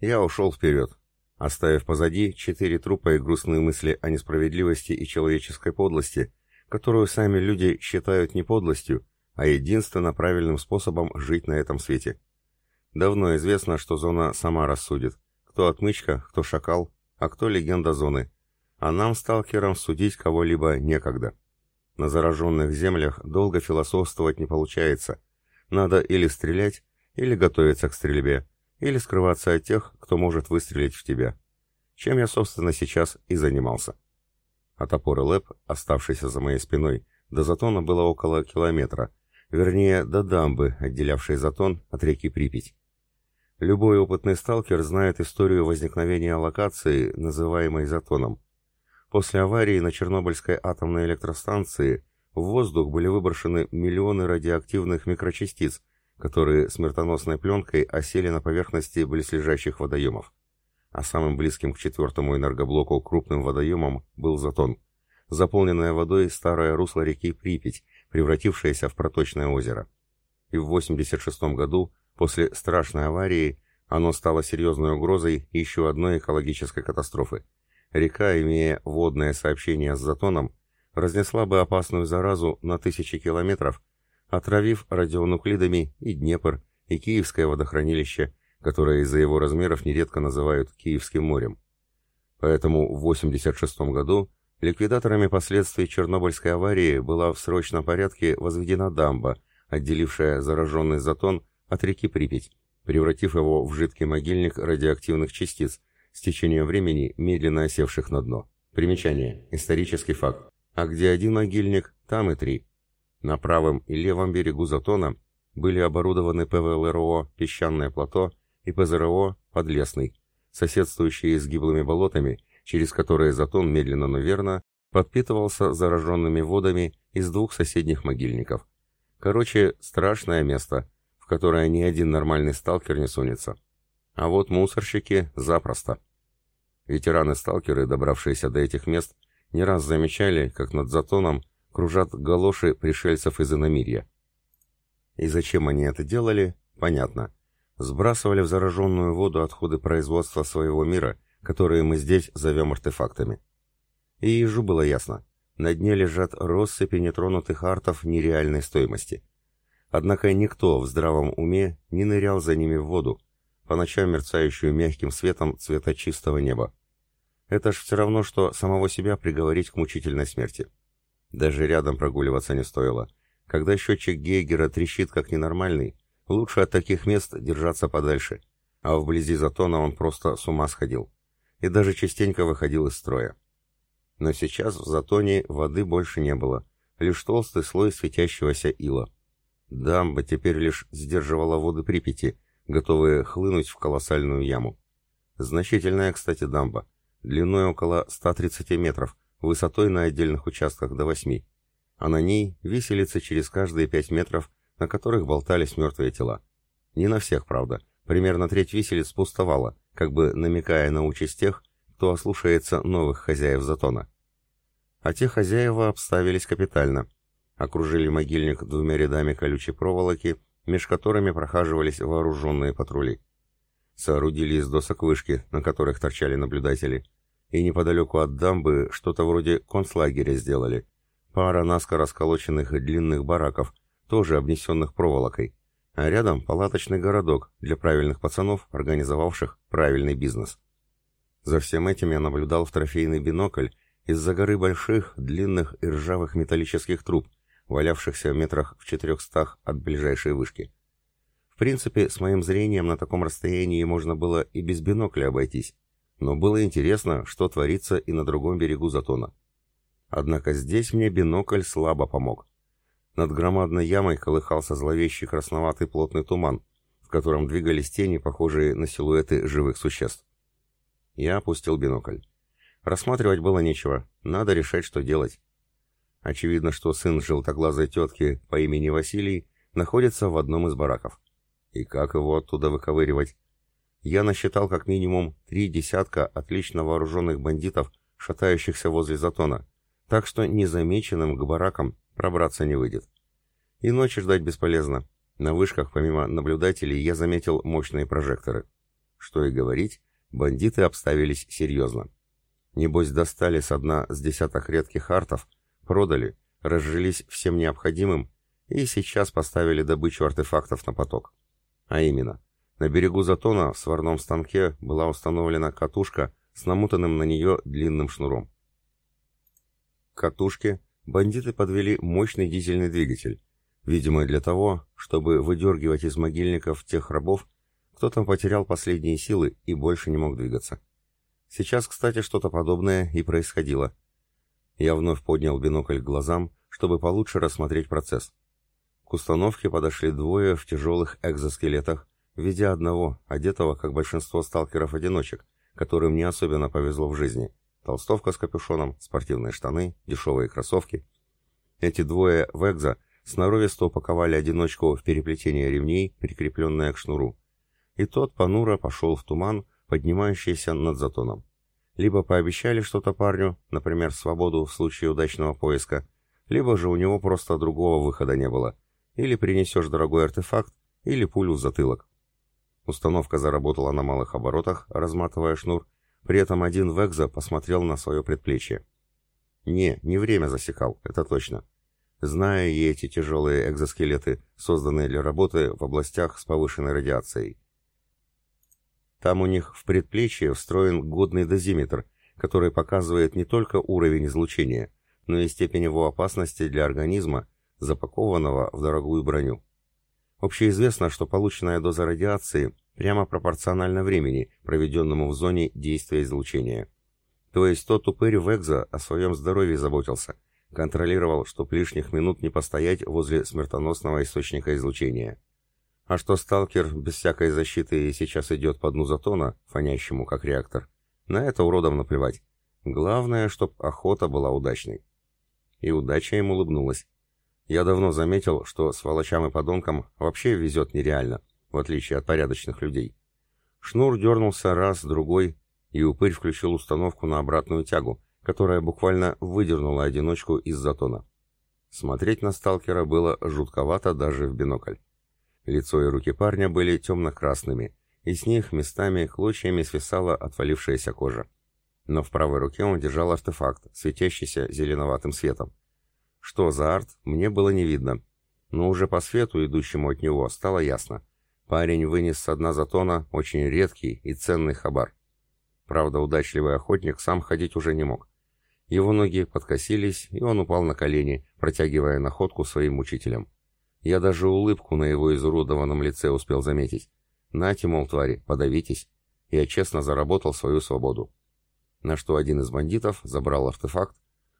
Я ушел вперед, оставив позади четыре трупа и грустные мысли о несправедливости и человеческой подлости, которую сами люди считают не подлостью, а единственно правильным способом жить на этом свете. Давно известно, что зона сама рассудит, кто отмычка, кто шакал, а кто легенда зоны. А нам, сталкерам, судить кого-либо некогда. На зараженных землях долго философствовать не получается. Надо или стрелять, или готовиться к стрельбе, или скрываться от тех, кто может выстрелить в тебя. Чем я, собственно, сейчас и занимался. От опоры ЛЭП, оставшейся за моей спиной, до затона было около километра, вернее, до дамбы, отделявшей затон от реки Припять. Любой опытный сталкер знает историю возникновения локации, называемой затоном. После аварии на Чернобыльской атомной электростанции в воздух были выброшены миллионы радиоактивных микрочастиц, которые смертоносной пленкой осели на поверхности близлежащих водоемов а самым близким к четвертому энергоблоку крупным водоемом был Затон, заполненное водой старое русло реки Припять, превратившееся в проточное озеро. И в 86 году, после страшной аварии, оно стало серьезной угрозой еще одной экологической катастрофы. Река, имея водное сообщение с Затоном, разнесла бы опасную заразу на тысячи километров, отравив радионуклидами и Днепр, и Киевское водохранилище, которое из-за его размеров нередко называют Киевским морем. Поэтому в 1986 году ликвидаторами последствий Чернобыльской аварии была в срочном порядке возведена дамба, отделившая зараженный затон от реки Припять, превратив его в жидкий могильник радиоактивных частиц, с течением времени медленно осевших на дно. Примечание. Исторический факт. А где один могильник, там и три. На правом и левом берегу Затона были оборудованы ПВЛРО «Песчаное плато» и ПЗРО «Подлесный», соседствующие с гиблыми болотами, через которые Затон медленно, но верно подпитывался зараженными водами из двух соседних могильников. Короче, страшное место, в которое ни один нормальный сталкер не сунется. А вот мусорщики запросто. Ветераны-сталкеры, добравшиеся до этих мест, не раз замечали, как над Затоном кружат галоши пришельцев из иномирья. И зачем они это делали, понятно сбрасывали в зараженную воду отходы производства своего мира, которые мы здесь зовем артефактами. И ежу было ясно, на дне лежат россыпи нетронутых артов нереальной стоимости. Однако никто в здравом уме не нырял за ними в воду, по ночам мерцающую мягким светом цвета чистого неба. Это ж все равно, что самого себя приговорить к мучительной смерти. Даже рядом прогуливаться не стоило. Когда счетчик Гейгера трещит как ненормальный, Лучше от таких мест держаться подальше, а вблизи Затона он просто с ума сходил. И даже частенько выходил из строя. Но сейчас в Затоне воды больше не было, лишь толстый слой светящегося ила. Дамба теперь лишь сдерживала воды Припяти, готовые хлынуть в колоссальную яму. Значительная, кстати, дамба, длиной около 130 метров, высотой на отдельных участках до 8, а на ней виселица через каждые 5 метров на которых болтались мертвые тела. Не на всех, правда. Примерно треть виселиц пустовала, как бы намекая на участь тех, кто ослушается новых хозяев затона. А те хозяева обставились капитально. Окружили могильник двумя рядами колючей проволоки, меж которыми прохаживались вооруженные патрули. Соорудили из досок вышки, на которых торчали наблюдатели, и неподалеку от дамбы что-то вроде концлагеря сделали. Пара наскоро сколоченных длинных бараков, тоже обнесенных проволокой, а рядом палаточный городок для правильных пацанов, организовавших правильный бизнес. За всем этим я наблюдал в трофейный бинокль из-за горы больших, длинных и ржавых металлических труб, валявшихся в метрах в четырехстах от ближайшей вышки. В принципе, с моим зрением на таком расстоянии можно было и без бинокля обойтись, но было интересно, что творится и на другом берегу Затона. Однако здесь мне бинокль слабо помог. Над громадной ямой колыхался зловещий красноватый плотный туман, в котором двигались тени, похожие на силуэты живых существ. Я опустил бинокль. Рассматривать было нечего, надо решать, что делать. Очевидно, что сын желтоглазой тетки по имени Василий находится в одном из бараков. И как его оттуда выковыривать? Я насчитал как минимум три десятка отлично вооруженных бандитов, шатающихся возле затона, так что незамеченным к баракам Пробраться не выйдет. И ночи ждать бесполезно. На вышках, помимо наблюдателей, я заметил мощные прожекторы. Что и говорить, бандиты обставились серьезно. Небось достали со дна с десяток редких артов, продали, разжились всем необходимым и сейчас поставили добычу артефактов на поток. А именно, на берегу Затона в сварном станке была установлена катушка с намотанным на нее длинным шнуром. К катушке бандиты подвели мощный дизельный двигатель, видимо для того, чтобы выдергивать из могильников тех рабов, кто там потерял последние силы и больше не мог двигаться. Сейчас, кстати, что-то подобное и происходило. Я вновь поднял бинокль к глазам, чтобы получше рассмотреть процесс. К установке подошли двое в тяжелых экзоскелетах, в виде одного, одетого, как большинство сталкеров-одиночек, которым не особенно повезло в жизни. Толстовка с капюшоном, спортивные штаны, дешевые кроссовки. Эти двое в экзо сноровисто упаковали одиночку в переплетение ремней, прикрепленное к шнуру. И тот понуро пошел в туман, поднимающийся над затоном. Либо пообещали что-то парню, например, свободу в случае удачного поиска, либо же у него просто другого выхода не было. Или принесешь дорогой артефакт, или пулю в затылок. Установка заработала на малых оборотах, разматывая шнур, при этом один Векза посмотрел на свое предплечье. Не, не время засекал, это точно. Знаю и эти тяжелые экзоскелеты, созданные для работы в областях с повышенной радиацией. Там у них в предплечье встроен годный дозиметр, который показывает не только уровень излучения, но и степень его опасности для организма, запакованного в дорогую броню. Общеизвестно, что полученная доза радиации прямо пропорциональна времени, проведенному в зоне действия излучения. То есть тот упырь Векза о своем здоровье заботился, контролировал, чтоб лишних минут не постоять возле смертоносного источника излучения. А что сталкер без всякой защиты сейчас идет по дну затона, фонящему как реактор, на это уродам наплевать. Главное, чтоб охота была удачной. И удача им улыбнулась. Я давно заметил, что сволочам и подонкам вообще везет нереально, в отличие от порядочных людей. Шнур дернулся раз, другой, и упырь включил установку на обратную тягу, которая буквально выдернула одиночку из затона. Смотреть на сталкера было жутковато даже в бинокль. Лицо и руки парня были темно-красными, и с них местами клочьями свисала отвалившаяся кожа. Но в правой руке он держал артефакт, светящийся зеленоватым светом. Что за арт, мне было не видно, но уже по свету, идущему от него, стало ясно. Парень вынес с дна затона очень редкий и ценный хабар. Правда, удачливый охотник сам ходить уже не мог. Его ноги подкосились, и он упал на колени, протягивая находку своим мучителям. Я даже улыбку на его изуродованном лице успел заметить. «Нате, мол, твари, подавитесь!» Я честно заработал свою свободу. На что один из бандитов забрал артефакт,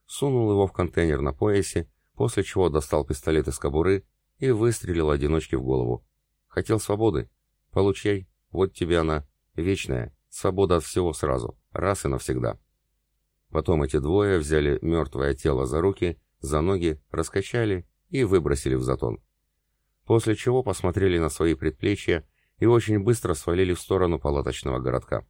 сунул его в контейнер на поясе, после чего достал пистолет из кобуры и выстрелил одиночке в голову. Хотел свободы? Получай, вот тебе она, вечная, свобода от всего сразу, раз и навсегда. Потом эти двое взяли мертвое тело за руки, за ноги, раскачали и выбросили в затон после чего посмотрели на свои предплечья и очень быстро свалили в сторону палаточного городка.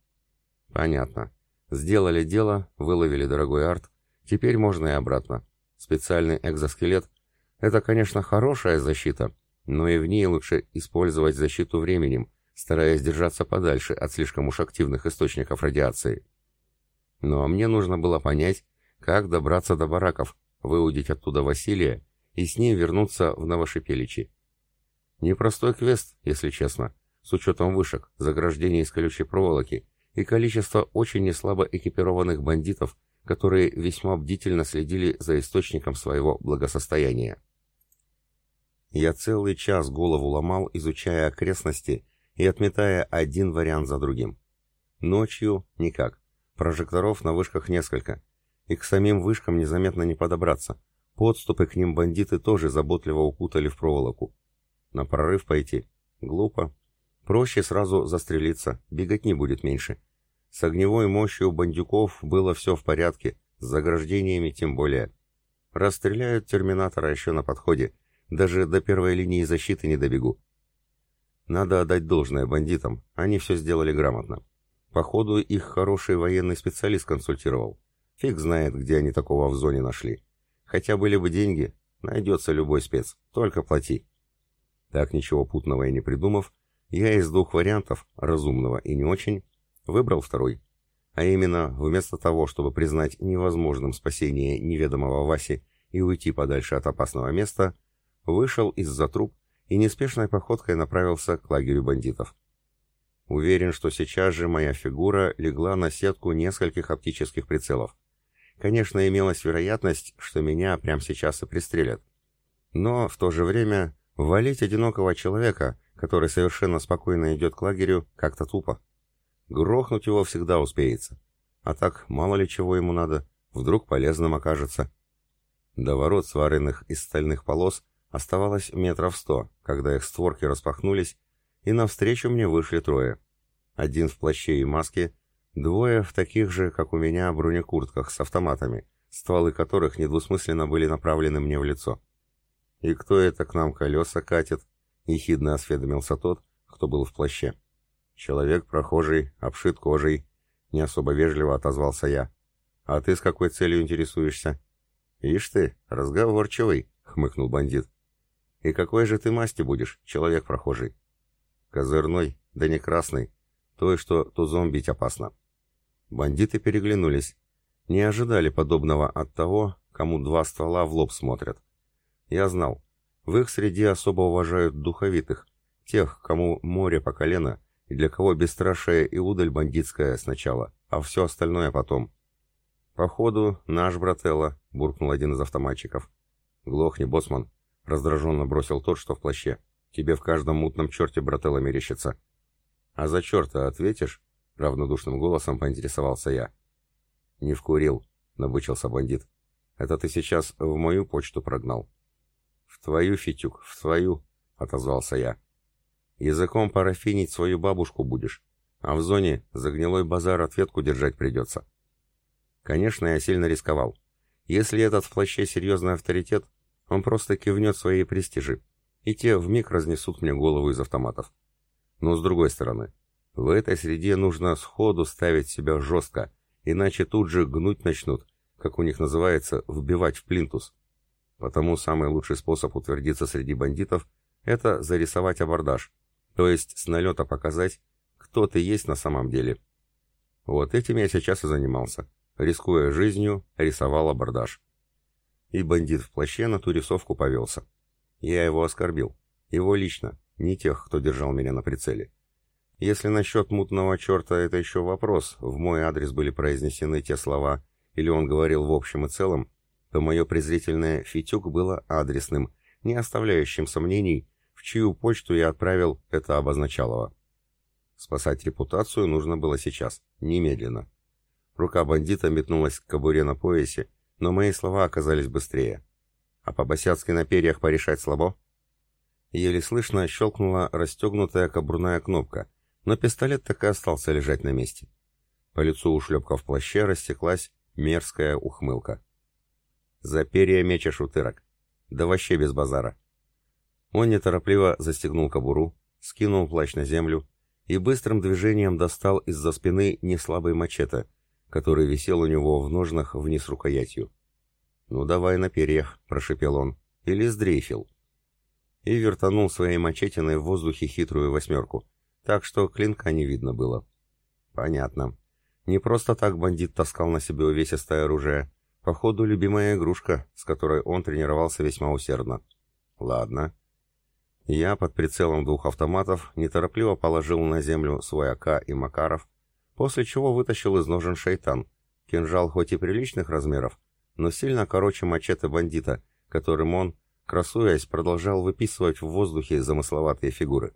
Понятно. Сделали дело, выловили дорогой арт, теперь можно и обратно. Специальный экзоскелет — это, конечно, хорошая защита, но и в ней лучше использовать защиту временем, стараясь держаться подальше от слишком уж активных источников радиации. Но мне нужно было понять, как добраться до бараков, выудить оттуда Василия и с ним вернуться в Новошипеличи. Непростой квест, если честно, с учетом вышек, заграждений из колючей проволоки и количества очень неслабо экипированных бандитов, которые весьма бдительно следили за источником своего благосостояния. Я целый час голову ломал, изучая окрестности и отметая один вариант за другим. Ночью никак. Прожекторов на вышках несколько. И к самим вышкам незаметно не подобраться. Подступы к ним бандиты тоже заботливо укутали в проволоку. На прорыв пойти? Глупо. Проще сразу застрелиться, бегать не будет меньше. С огневой мощью бандюков было все в порядке, с заграждениями тем более. Расстреляют терминатора еще на подходе, даже до первой линии защиты не добегу. Надо отдать должное бандитам, они все сделали грамотно. Походу, их хороший военный специалист консультировал. Фиг знает, где они такого в зоне нашли. Хотя были бы деньги, найдется любой спец, только плати. Так ничего путного и не придумав, Я из двух вариантов, разумного и не очень, выбрал второй. А именно, вместо того, чтобы признать невозможным спасение неведомого Васи и уйти подальше от опасного места, вышел из-за труп и неспешной походкой направился к лагерю бандитов. Уверен, что сейчас же моя фигура легла на сетку нескольких оптических прицелов. Конечно, имелась вероятность, что меня прямо сейчас и пристрелят. Но в то же время валить одинокого человека, который совершенно спокойно идет к лагерю, как-то тупо. Грохнуть его всегда успеется. А так, мало ли чего ему надо, вдруг полезным окажется. До ворот, сваренных из стальных полос, оставалось метров сто, когда их створки распахнулись, и навстречу мне вышли трое. Один в плаще и маске, двое в таких же, как у меня, бронекуртках с автоматами, стволы которых недвусмысленно были направлены мне в лицо. «И кто это к нам колеса катит?» — ехидно осведомился тот, кто был в плаще. «Человек прохожий, обшит кожей», — не особо вежливо отозвался я. «А ты с какой целью интересуешься?» «Ишь ты, разговорчивый», — хмыкнул бандит. «И какой же ты масти будешь, человек прохожий?» Козырной, да не красный. Той, что тузом бить опасно. Бандиты переглянулись. Не ожидали подобного от того, кому два ствола в лоб смотрят. Я знал. В их среде особо уважают духовитых, тех, кому море по колено, и для кого бесстрашие и удаль бандитская сначала, а все остальное потом. «Походу, наш брателло», — буркнул один из автоматчиков. «Глохни, боссман», — раздраженно бросил тот, что в плаще. Тебе в каждом мутном черте брателло мерещится. А за черта ответишь? Равнодушным голосом поинтересовался я. Не вкурил, набычился бандит. Это ты сейчас в мою почту прогнал. В твою, Фитюк, в твою, отозвался я. Языком парафинить свою бабушку будешь, а в зоне за гнилой базар ответку держать придется. Конечно, я сильно рисковал. Если этот в плаще серьезный авторитет, он просто кивнет своей престижи, и те вмиг разнесут мне голову из автоматов. Но с другой стороны, в этой среде нужно сходу ставить себя жестко, иначе тут же гнуть начнут, как у них называется, вбивать в плинтус. Потому самый лучший способ утвердиться среди бандитов – это зарисовать абордаж, то есть с налета показать, кто ты есть на самом деле. Вот этим я сейчас и занимался. Рискуя жизнью, рисовал абордаж. И бандит в плаще на ту рисовку повелся. Я его оскорбил. Его лично, не тех, кто держал меня на прицеле. Если насчет мутного черта это еще вопрос, в мой адрес были произнесены те слова, или он говорил в общем и целом, то мое презрительное «фитюк» было адресным, не оставляющим сомнений, в чью почту я отправил это обозначалово. Спасать репутацию нужно было сейчас, немедленно. Рука бандита метнулась к кобуре на поясе, но мои слова оказались быстрее. А по-босяцки на перьях порешать слабо? Еле слышно щелкнула расстегнутая кобурная кнопка, но пистолет так и остался лежать на месте. По лицу ушлепка в плаще растеклась мерзкая ухмылка. «За перья мечешь, утырок. Да вообще без базара». Он неторопливо застегнул кобуру, скинул плащ на землю и быстрым движением достал из-за спины неслабый мачете, который висел у него в ножнах вниз рукоятью. «Ну давай на перьях», — прошепел он. «Или сдрейфил». И вертанул своей мачетиной в воздухе хитрую восьмерку, так что клинка не видно было. «Понятно. Не просто так бандит таскал на себе увесистое оружие. Походу, любимая игрушка, с которой он тренировался весьма усердно. Ладно». Я под прицелом двух автоматов неторопливо положил на землю свой АК и Макаров, после чего вытащил из ножен шейтан. Кинжал хоть и приличных размеров, но сильно короче мачете бандита, которым он, красуясь, продолжал выписывать в воздухе замысловатые фигуры.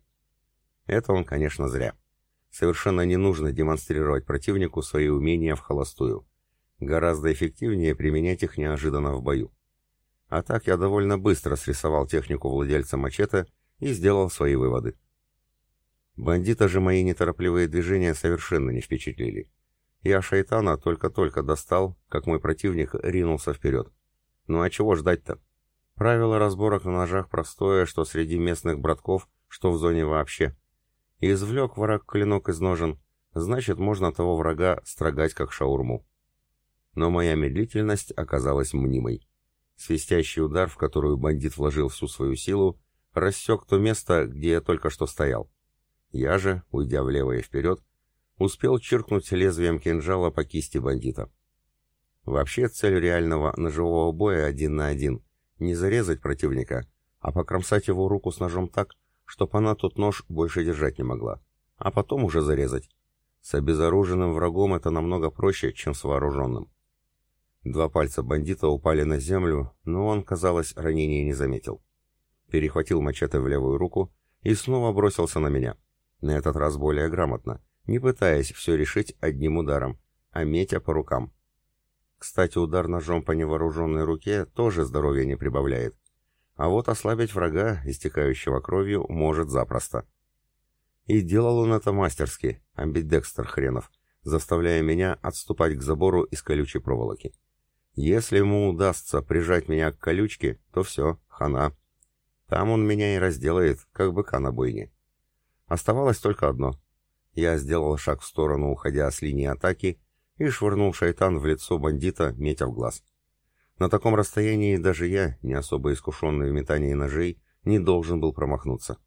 Это он, конечно, зря. Совершенно не нужно демонстрировать противнику свои умения в холостую. Гораздо эффективнее применять их неожиданно в бою. А так я довольно быстро срисовал технику владельца мачете и сделал свои выводы. Бандита же мои неторопливые движения совершенно не впечатлили. Я шайтана только-только достал, как мой противник ринулся вперед. Ну а чего ждать-то? Правило разборок на ножах простое, что среди местных братков, что в зоне вообще. Извлек враг клинок из ножен, значит, можно того врага строгать как шаурму. Но моя медлительность оказалась мнимой. Свистящий удар, в которую бандит вложил всю свою силу, рассек то место, где я только что стоял. Я же, уйдя влево и вперед, успел чиркнуть лезвием кинжала по кисти бандита. Вообще цель реального ножевого боя один на один — не зарезать противника, а покромсать его руку с ножом так, чтоб она тот нож больше держать не могла, а потом уже зарезать. С обезоруженным врагом это намного проще, чем с вооруженным. Два пальца бандита упали на землю, но он, казалось, ранения не заметил. Перехватил мачете в левую руку и снова бросился на меня. На этот раз более грамотно, не пытаясь все решить одним ударом, а метя по рукам. Кстати, удар ножом по невооруженной руке тоже здоровья не прибавляет. А вот ослабить врага, истекающего кровью, может запросто. И делал он это мастерски, амбидекстер хренов, заставляя меня отступать к забору из колючей проволоки. Если ему удастся прижать меня к колючке, то все, хана. Там он меня и разделает, как быка на бойне. Оставалось только одно. Я сделал шаг в сторону, уходя с линии атаки, и швырнул шайтан в лицо бандита, метя в глаз. На таком расстоянии даже я, не особо искушенный в метании ножей, не должен был промахнуться.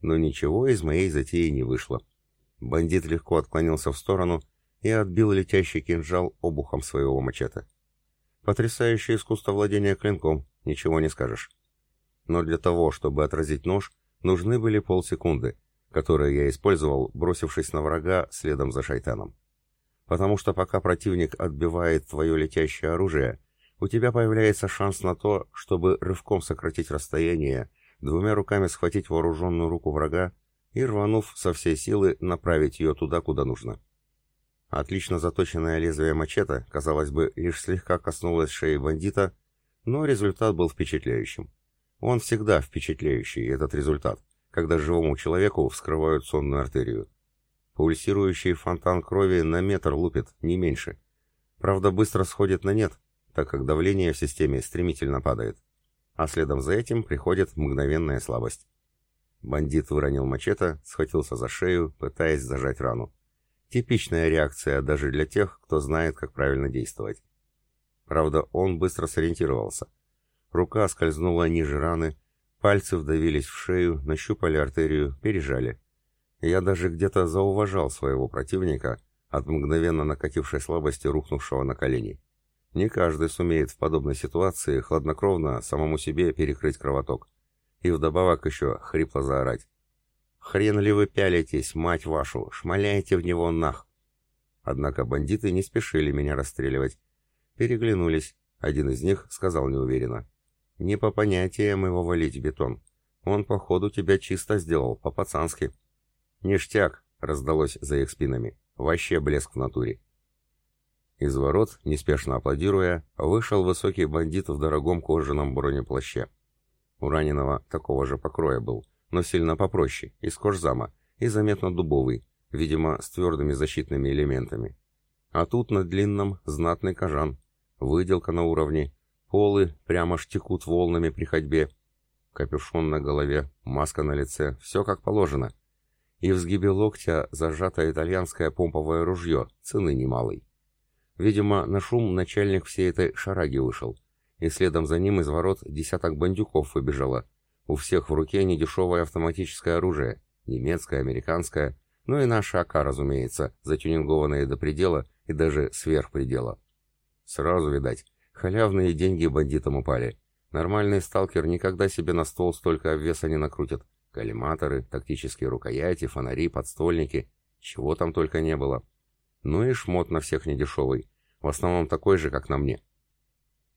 Но ничего из моей затеи не вышло. Бандит легко отклонился в сторону и отбил летящий кинжал обухом своего мачете. Потрясающее искусство владения клинком, ничего не скажешь. Но для того, чтобы отразить нож, нужны были полсекунды, которые я использовал, бросившись на врага следом за шайтаном потому что пока противник отбивает твое летящее оружие, у тебя появляется шанс на то, чтобы рывком сократить расстояние, двумя руками схватить вооруженную руку врага и, рванув со всей силы, направить ее туда, куда нужно. Отлично заточенное лезвие мачете, казалось бы, лишь слегка коснулось шеи бандита, но результат был впечатляющим. Он всегда впечатляющий, этот результат, когда живому человеку вскрывают сонную артерию. Пульсирующий фонтан крови на метр лупит, не меньше. Правда, быстро сходит на нет, так как давление в системе стремительно падает. А следом за этим приходит мгновенная слабость. Бандит выронил мачете, схватился за шею, пытаясь зажать рану. Типичная реакция даже для тех, кто знает, как правильно действовать. Правда, он быстро сориентировался. Рука скользнула ниже раны, пальцы вдавились в шею, нащупали артерию, пережали. Я даже где-то зауважал своего противника от мгновенно накатившей слабости рухнувшего на колени. Не каждый сумеет в подобной ситуации хладнокровно самому себе перекрыть кровоток. И вдобавок еще хрипло заорать. «Хрен ли вы пялитесь, мать вашу, шмаляйте в него нах!» Однако бандиты не спешили меня расстреливать. Переглянулись. Один из них сказал неуверенно. «Не по понятиям его валить бетон. Он, походу, тебя чисто сделал, по-пацански». «Ништяк!» — раздалось за их спинами. «Вообще блеск в натуре!» Из ворот, неспешно аплодируя, вышел высокий бандит в дорогом кожаном бронеплаще. У раненого такого же покроя был, но сильно попроще, из кожзама, и заметно дубовый, видимо, с твердыми защитными элементами. А тут на длинном знатный кожан, выделка на уровне, полы прямо штекут волнами при ходьбе, капюшон на голове, маска на лице, все как положено — и в сгибе локтя зажато итальянское помповое ружье, цены немалой. Видимо, на шум начальник всей этой шараги вышел, и следом за ним из ворот десяток бандюков выбежало. У всех в руке недешевое автоматическое оружие, немецкое, американское, ну и наша АК, разумеется, затюнингованное до предела и даже сверх предела. Сразу, видать, халявные деньги бандитам упали. Нормальный сталкер никогда себе на стол столько обвеса не накрутит. Коллиматоры, тактические рукояти, фонари, подствольники. Чего там только не было. Ну и шмот на всех недешевый. В основном такой же, как на мне.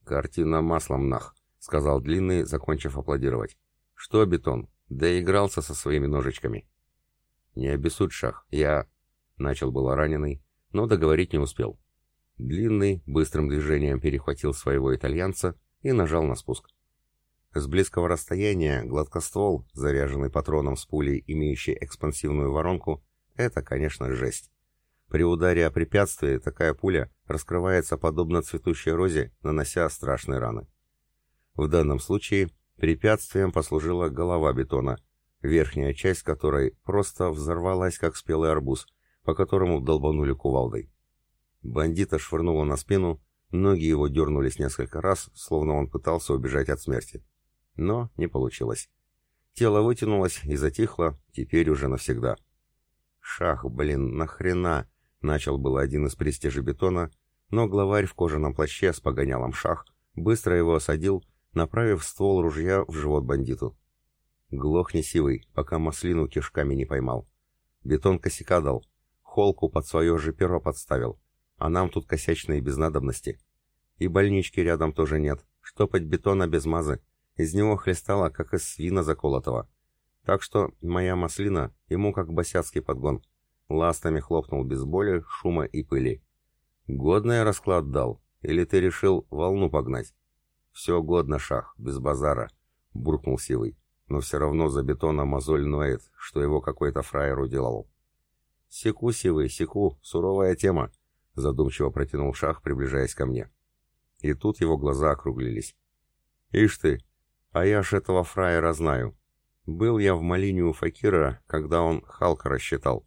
«Картина маслом нах», — сказал Длинный, закончив аплодировать. «Что, Бетон, доигрался со своими ножичками?» «Не обессудь, Шах, я...» — начал было раненый, но договорить не успел. Длинный быстрым движением перехватил своего итальянца и нажал на спуск. С близкого расстояния гладкоствол, заряженный патроном с пулей, имеющей экспансивную воронку, это, конечно, жесть. При ударе о препятствие такая пуля раскрывается подобно цветущей розе, нанося страшные раны. В данном случае препятствием послужила голова бетона, верхняя часть которой просто взорвалась, как спелый арбуз, по которому долбанули кувалдой. Бандита швырнуло на спину, ноги его дернулись несколько раз, словно он пытался убежать от смерти но не получилось. Тело вытянулось и затихло, теперь уже навсегда. «Шах, блин, нахрена?» — начал было один из престижей бетона, но главарь в кожаном плаще с погонялом шах быстро его осадил, направив ствол ружья в живот бандиту. «Глохни, сивый, пока маслину кишками не поймал. Бетон косяка дал, холку под свое же перо подставил, а нам тут косячные без надобности. И больнички рядом тоже нет, штопать бетона без мазы, из него хлестало, как из свина заколотого. Так что моя маслина ему как босяцкий подгон. Ластами хлопнул без боли, шума и пыли. Годный расклад дал, или ты решил волну погнать? Все годно, шах, без базара, буркнул Сивый. Но все равно за бетоном мозоль ноет, что его какой-то фраер уделал. Секу, Сивый, секу, суровая тема, задумчиво протянул шах, приближаясь ко мне. И тут его глаза округлились. «Ишь ты, а я ж этого фраера знаю. Был я в малине у Факира, когда он Халка рассчитал.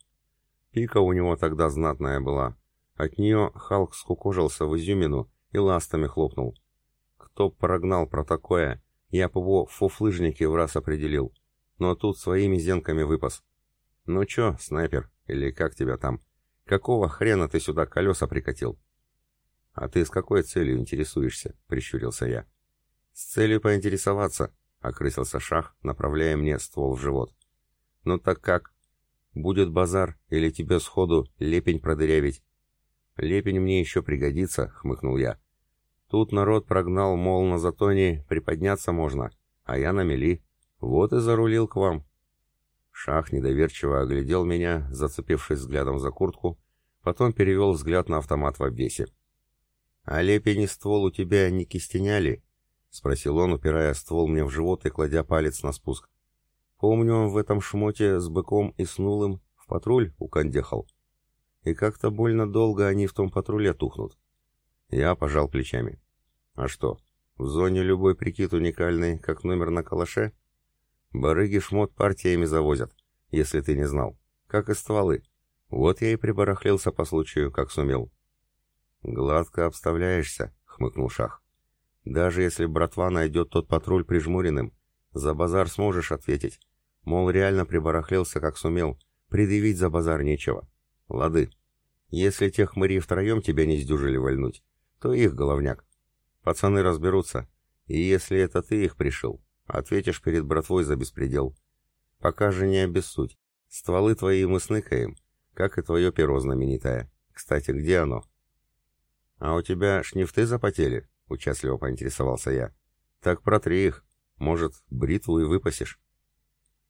Пика у него тогда знатная была. От нее Халк скукожился в изюмину и ластами хлопнул. Кто прогнал про такое, я б его в фуфлыжнике в раз определил. Но тут своими зенками выпас. Ну чё, снайпер, или как тебя там? Какого хрена ты сюда колеса прикатил? А ты с какой целью интересуешься? Прищурился я. С целью поинтересоваться, окрысился Шах, направляя мне ствол в живот. Ну так как? Будет базар или тебе сходу лепень продырявить? Лепень мне еще пригодится, хмыкнул я. Тут народ прогнал, мол, на затоне приподняться можно, а я на мели. Вот и зарулил к вам. Шах недоверчиво оглядел меня, зацепившись взглядом за куртку, потом перевел взгляд на автомат в обвесе. «А лепень и ствол у тебя не кистеняли?» — спросил он, упирая ствол мне в живот и кладя палец на спуск. «Помню, в этом шмоте с быком и снулым в патруль укандехал. И как-то больно долго они в том патруле тухнут». Я пожал плечами. «А что, в зоне любой прикид уникальный, как номер на калаше? Барыги шмот партиями завозят, если ты не знал, как и стволы. Вот я и прибарахлился по случаю, как сумел». «Гладко обставляешься», — хмыкнул Шах. Даже если братва найдет тот патруль прижмуренным, за базар сможешь ответить. Мол, реально прибарахлился, как сумел. Предъявить за базар нечего. Лады. Если тех мыри втроем тебя не сдюжили вольнуть, то их головняк. Пацаны разберутся. И если это ты их пришил, ответишь перед братвой за беспредел. Пока же не обессудь. Стволы твои мы сныкаем, как и твое перо знаменитое. Кстати, где оно? А у тебя шнифты запотели? Участливо поинтересовался я. Так протри их. Может, бритву и выпасешь.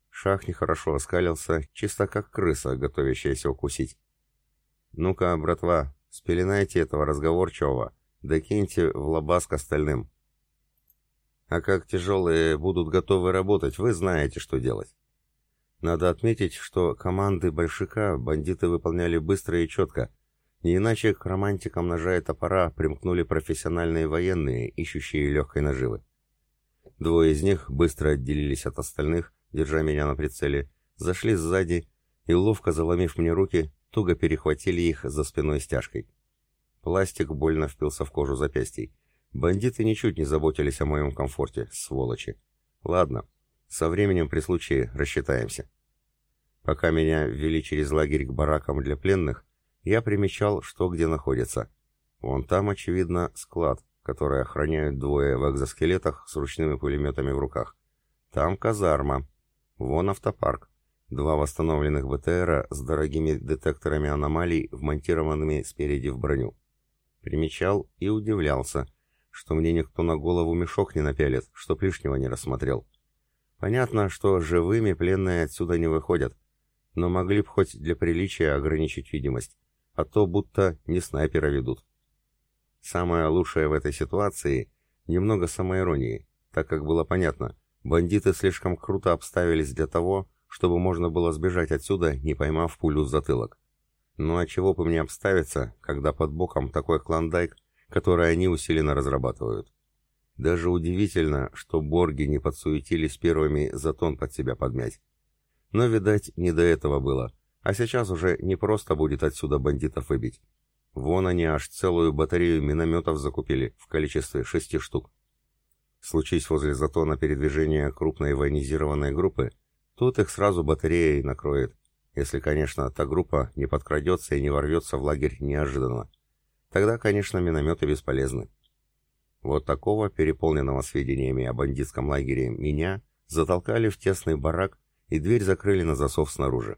Шах нехорошо оскалился, чисто как крыса, готовящаяся укусить. «Ну-ка, братва, спеленайте этого разговорчивого, докиньте в лобас к остальным. А как тяжелые будут готовы работать, вы знаете, что делать. Надо отметить, что команды большика бандиты выполняли быстро и четко, не иначе к романтикам ножа и топора примкнули профессиональные военные, ищущие легкой наживы. Двое из них быстро отделились от остальных, держа меня на прицеле, зашли сзади и, ловко заломив мне руки, туго перехватили их за спиной стяжкой. Пластик больно впился в кожу запястий. Бандиты ничуть не заботились о моем комфорте, сволочи. Ладно, со временем при случае рассчитаемся. Пока меня ввели через лагерь к баракам для пленных, я примечал, что где находится. Вон там, очевидно, склад, который охраняют двое в экзоскелетах с ручными пулеметами в руках. Там казарма. Вон автопарк. Два восстановленных БТРа с дорогими детекторами аномалий, вмонтированными спереди в броню. Примечал и удивлялся, что мне никто на голову мешок не напялит, чтоб лишнего не рассмотрел. Понятно, что живыми пленные отсюда не выходят, но могли б хоть для приличия ограничить видимость а то будто не снайпера ведут. Самое лучшее в этой ситуации — немного самоиронии, так как было понятно, бандиты слишком круто обставились для того, чтобы можно было сбежать отсюда, не поймав пулю в затылок. Ну а чего бы мне обставиться, когда под боком такой клондайк, который они усиленно разрабатывают? Даже удивительно, что борги не подсуетились первыми затон под себя подмять. Но, видать, не до этого было. А сейчас уже не просто будет отсюда бандитов выбить. Вон они аж целую батарею минометов закупили в количестве шести штук. Случись возле затона передвижения крупной военизированной группы, тут их сразу батареей накроет, Если, конечно, та группа не подкрадется и не ворвется в лагерь неожиданно. Тогда, конечно, минометы бесполезны. Вот такого, переполненного сведениями о бандитском лагере, меня затолкали в тесный барак и дверь закрыли на засов снаружи.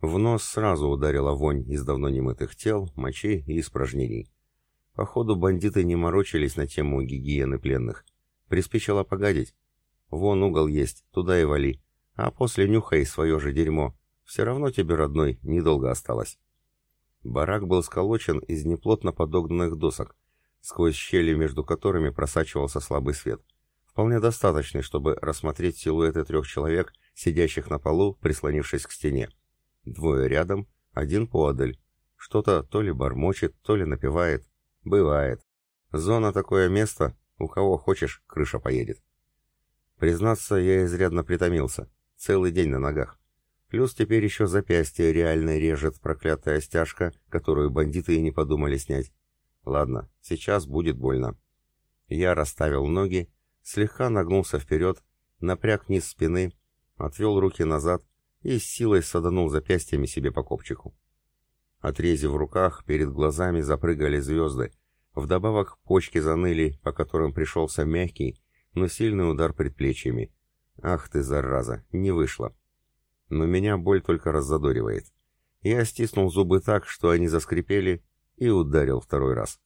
В нос сразу ударила вонь из давно немытых тел, мочи и испражнений. Походу, бандиты не морочились на тему гигиены пленных. Приспичило погадить. Вон угол есть, туда и вали. А после нюхай свое же дерьмо. Все равно тебе, родной, недолго осталось. Барак был сколочен из неплотно подогнанных досок, сквозь щели между которыми просачивался слабый свет. Вполне достаточный, чтобы рассмотреть силуэты трех человек, сидящих на полу, прислонившись к стене. Двое рядом, один поодаль. Что-то то ли бормочет, то ли напевает. Бывает. Зона такое место, у кого хочешь, крыша поедет. Признаться, я изрядно притомился. Целый день на ногах. Плюс теперь еще запястье реально режет проклятая стяжка, которую бандиты и не подумали снять. Ладно, сейчас будет больно. Я расставил ноги, слегка нагнулся вперед, напряг низ спины, отвел руки назад и с силой саданул запястьями себе по копчику. Отрези в руках, перед глазами запрыгали звезды, вдобавок почки заныли, по которым пришелся мягкий, но сильный удар предплечьями. Ах ты, зараза, не вышло. Но меня боль только раззадоривает. Я стиснул зубы так, что они заскрипели, и ударил второй раз.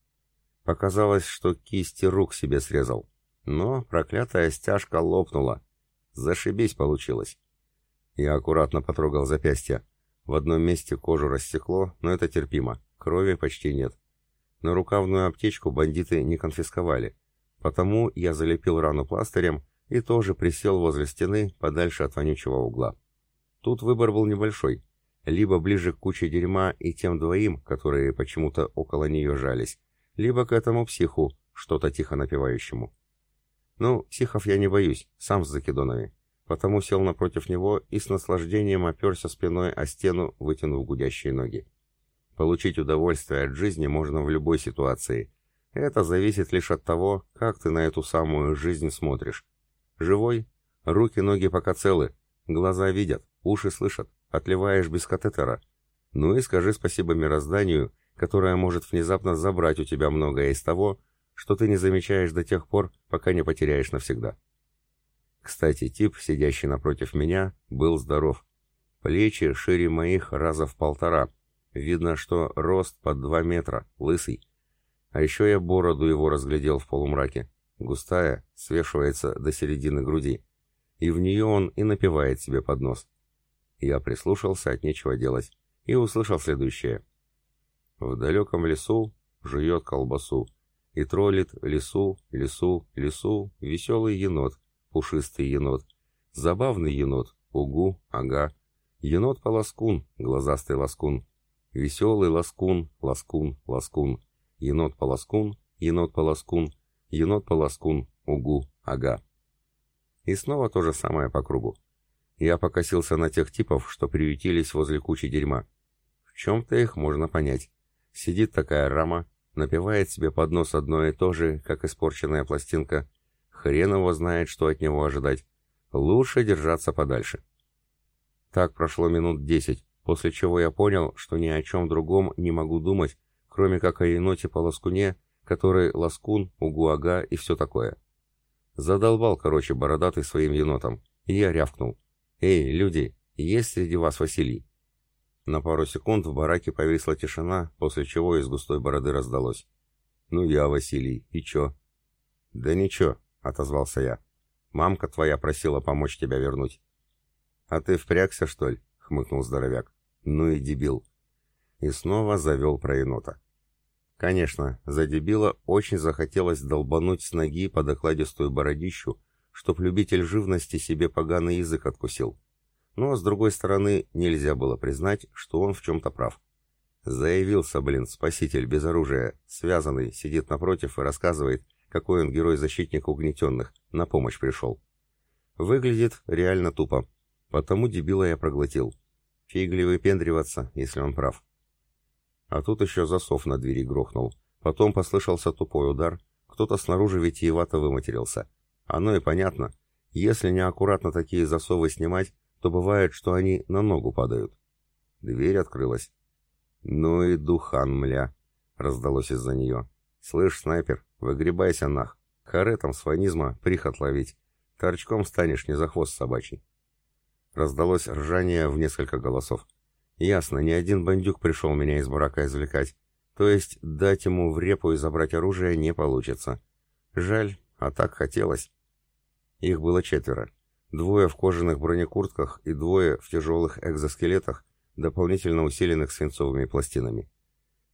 Показалось, что кисти рук себе срезал. Но проклятая стяжка лопнула. Зашибись получилось. Я аккуратно потрогал запястье. В одном месте кожу рассекло, но это терпимо. Крови почти нет. На рукавную аптечку бандиты не конфисковали. Потому я залепил рану пластырем и тоже присел возле стены, подальше от вонючего угла. Тут выбор был небольшой либо ближе к куче дерьма и тем двоим, которые почему-то около нее жались, либо к этому психу, что-то тихо напевающему. Ну, психов я не боюсь, сам с Закидонами, потому сел напротив него и с наслаждением оперся спиной о стену, вытянув гудящие ноги. Получить удовольствие от жизни можно в любой ситуации. Это зависит лишь от того, как ты на эту самую жизнь смотришь. Живой? Руки-ноги пока целы, глаза видят, уши слышат, отливаешь без катетера. Ну и скажи спасибо мирозданию, которое может внезапно забрать у тебя многое из того, что ты не замечаешь до тех пор, пока не потеряешь навсегда. Кстати, тип, сидящий напротив меня, был здоров. Плечи шире моих раза в полтора. Видно, что рост под два метра, лысый. А еще я бороду его разглядел в полумраке. Густая, свешивается до середины груди. И в нее он и напевает себе под нос. Я прислушался от нечего делать и услышал следующее. В далеком лесу жует колбасу и троллит лесу, лесу, лесу веселый енот, пушистый енот, забавный енот, угу, ага, енот-полоскун, глазастый ласкун, веселый ласкун, ласкун, ласкун, енот-полоскун, енот-полоскун, енот-полоскун, угу, ага. И снова то же самое по кругу. Я покосился на тех типов, что приютились возле кучи дерьма. В чем-то их можно понять. Сидит такая рама, напевает себе под нос одно и то же, как испорченная пластинка. Хрен его знает, что от него ожидать. Лучше держаться подальше. Так прошло минут десять, после чего я понял, что ни о чем другом не могу думать, кроме как о еноте по ласкуне, который ласкун, угуага и все такое. Задолбал, короче, бородатый своим енотом, и я рявкнул. «Эй, люди, есть среди вас Василий?» На пару секунд в бараке повисла тишина, после чего из густой бороды раздалось. «Ну я, Василий, и чё?» «Да ничего», — отозвался я. «Мамка твоя просила помочь тебя вернуть». «А ты впрягся, что ли?» — хмыкнул здоровяк. «Ну и дебил». И снова завел про енота. Конечно, за дебила очень захотелось долбануть с ноги под окладистую бородищу, чтоб любитель живности себе поганый язык откусил. Но, с другой стороны, нельзя было признать, что он в чем-то прав. Заявился, блин, спаситель без оружия, связанный, сидит напротив и рассказывает, какой он герой-защитник угнетенных, на помощь пришел. Выглядит реально тупо, потому дебила я проглотил. Фиг ли выпендриваться, если он прав. А тут еще засов на двери грохнул. Потом послышался тупой удар, кто-то снаружи витиевато выматерился — оно и понятно. Если неаккуратно такие засовы снимать, то бывает, что они на ногу падают. Дверь открылась. «Ну и духан, мля!» — раздалось из-за нее. «Слышь, снайпер, выгребайся нах. Харе там с фанизма приход ловить. Торчком станешь не за хвост собачий». Раздалось ржание в несколько голосов. Ясно, ни один бандюк пришел меня из барака извлекать. То есть дать ему в репу и забрать оружие не получится. Жаль, а так хотелось. Их было четверо. Двое в кожаных бронекуртках и двое в тяжелых экзоскелетах, дополнительно усиленных свинцовыми пластинами.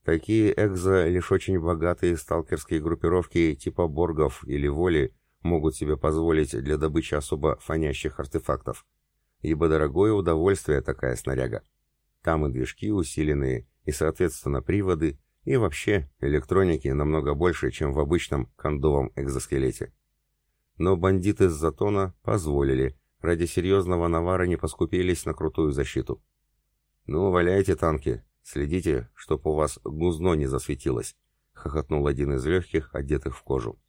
Такие экзо лишь очень богатые сталкерские группировки типа Боргов или Воли могут себе позволить для добычи особо фонящих артефактов. Ибо дорогое удовольствие такая снаряга. Там и движки усиленные, и, соответственно, приводы, и вообще электроники намного больше, чем в обычном кондовом экзоскелете. Но бандиты с Затона позволили, ради серьезного навара не поскупились на крутую защиту. «Ну, валяйте танки, следите, чтоб у вас гузно не засветилось», — хохотнул один из легких, одетых в кожу.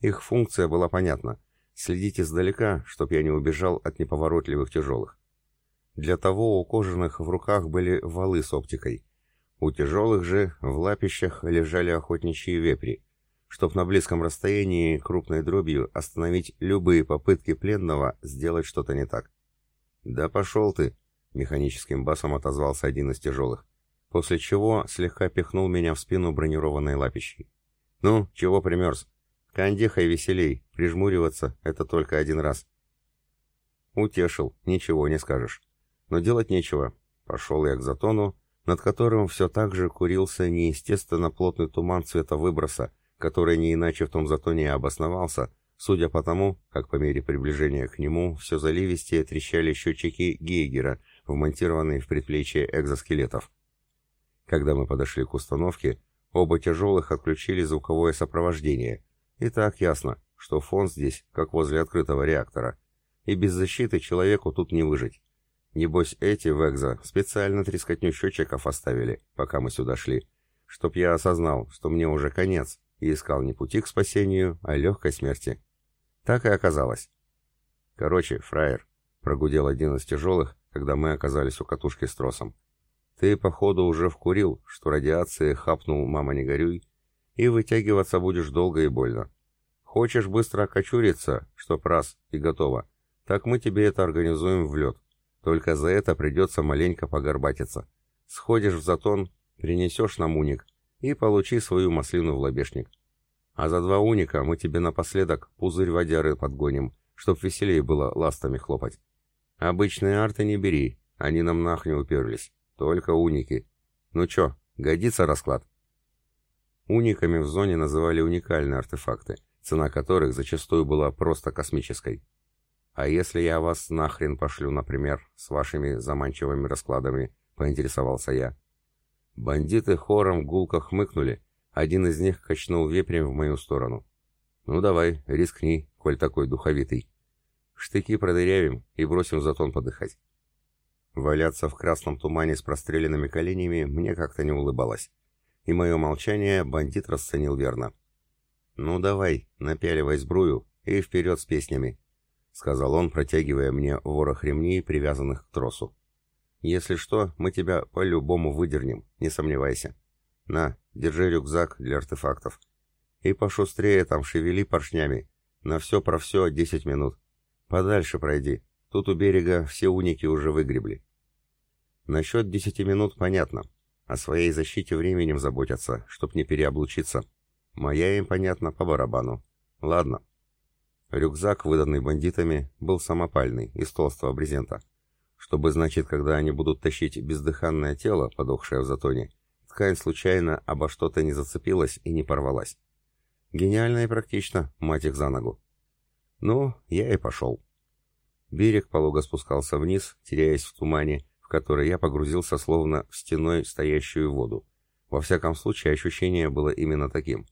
Их функция была понятна. Следите издалека, чтоб я не убежал от неповоротливых тяжелых. Для того у кожаных в руках были валы с оптикой. У тяжелых же в лапищах лежали охотничьи вепри, чтоб на близком расстоянии крупной дробью остановить любые попытки пленного сделать что-то не так. «Да пошел ты!» — механическим басом отозвался один из тяжелых, после чего слегка пихнул меня в спину бронированной лапищей. «Ну, чего примерз? Кандехай веселей, прижмуриваться — это только один раз». Утешил, ничего не скажешь. Но делать нечего. Пошел я к затону, над которым все так же курился неестественно плотный туман цвета выброса, который не иначе в том затоне и обосновался, судя по тому, как по мере приближения к нему все заливистее трещали счетчики Гейгера, вмонтированные в предплечье экзоскелетов. Когда мы подошли к установке, оба тяжелых отключили звуковое сопровождение, и так ясно, что фон здесь, как возле открытого реактора, и без защиты человеку тут не выжить. Небось, эти в экзо специально трескотню счетчиков оставили, пока мы сюда шли, чтоб я осознал, что мне уже конец, и искал не пути к спасению, а легкой смерти. Так и оказалось. Короче, фраер, прогудел один из тяжелых, когда мы оказались у катушки с тросом. Ты, походу, уже вкурил, что радиации хапнул «мама не горюй», и вытягиваться будешь долго и больно. Хочешь быстро окочуриться, чтоб раз, и готово, так мы тебе это организуем в лед. Только за это придется маленько погорбатиться. Сходишь в затон, принесешь нам уник, и получи свою маслину в лобешник. А за два уника мы тебе напоследок пузырь водяры подгоним, чтоб веселее было ластами хлопать. Обычные арты не бери, они нам нах не уперлись. Только уники. Ну чё, годится расклад? Униками в зоне называли уникальные артефакты, цена которых зачастую была просто космической. А если я вас нахрен пошлю, например, с вашими заманчивыми раскладами, поинтересовался я. Бандиты хором гулко хмыкнули, один из них качнул вепрем в мою сторону. «Ну давай, рискни, коль такой духовитый. Штыки продырявим и бросим затон подыхать». Валяться в красном тумане с простреленными коленями мне как-то не улыбалось. И мое молчание бандит расценил верно. «Ну давай, напяливай сбрую и вперед с песнями», — сказал он, протягивая мне ворох ремней, привязанных к тросу. Если что, мы тебя по-любому выдернем, не сомневайся. На, держи рюкзак для артефактов. И пошустрее там шевели поршнями. На все про все десять минут. Подальше пройди. Тут у берега все уники уже выгребли. Насчет десяти минут понятно. О своей защите временем заботятся, чтоб не переоблучиться. Моя им, понятно, по барабану. Ладно. Рюкзак, выданный бандитами, был самопальный, из толстого брезента чтобы, значит, когда они будут тащить бездыханное тело, подохшее в затоне, ткань случайно обо что-то не зацепилась и не порвалась. Гениально и практично, мать их за ногу. Ну, я и пошел. Берег полого спускался вниз, теряясь в тумане, в который я погрузился словно в стеной стоящую воду. Во всяком случае, ощущение было именно таким.